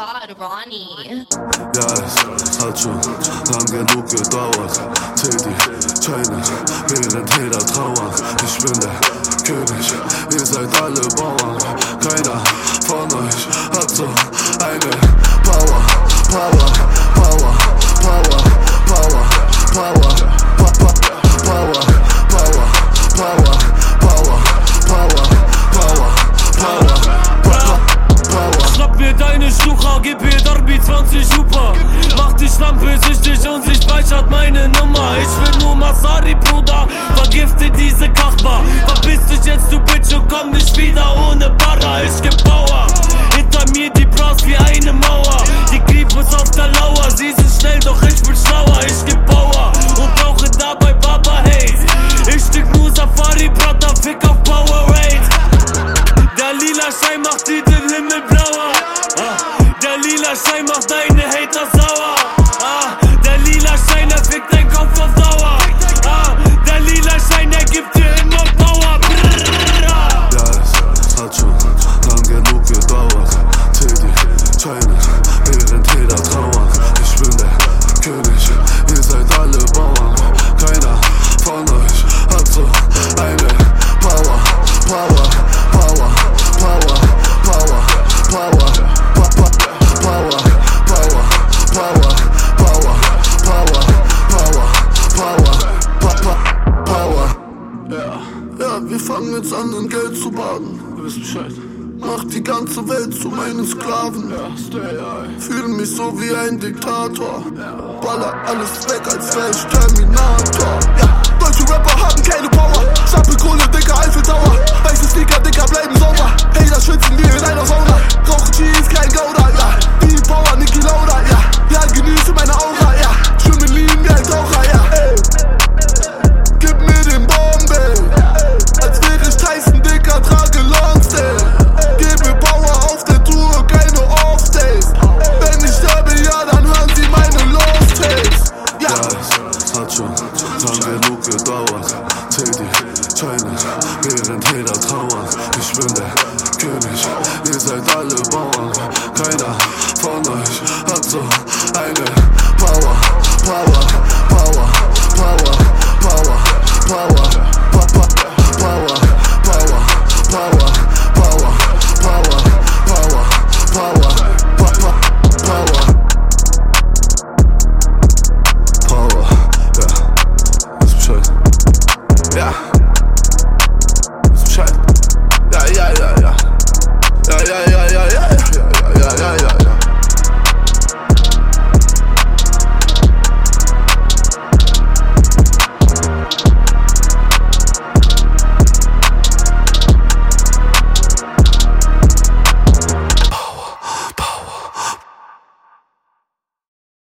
Ronnie. Ja, es hat schon lang genug gedauert. Zähl die Chainen, während jeder trauert. Ich bin der König, ihr seid alle Bauern. Keiner von euch hat so eine Power, Power, Süchtig und sie speichert meine Nummer. Ich will nur Masari, Bruder. Vergifte diese Kachbar. Verpiss dich jetzt, du Bitch, und komm nicht wieder ohne Barra. Ich geb Power. Hinter mir die Bras wie eine Mauer. Die Grieb ist auf der Lauer. Sie sind schnell, doch ich bin schlauer. Ich geb Power und brauche dabei Baba Haze. Ich stick nur Safari, Brother, Fick auf Powerade. Der lila Schein macht dir den Himmel blauer. Ah, der lila Schein macht deine wir fangen jetzt an, in Geld zu baden. Du wisst Bescheid. Mach die ganze Welt zu meinen Sklaven. Ja, stay high. Fühl mich so wie ein Diktator. Baller alles weg, als wär ich Terminator. Ja, Trauern. Ich bin der König, ihr seid alle Bauern. Keiner von euch hat so eine Power, Power, Power, Power, Power, Power, Power, Power, Power, Power, Power, Power, Power, Power, Papa, Power. Power, ja, ist Bescheid. Ja.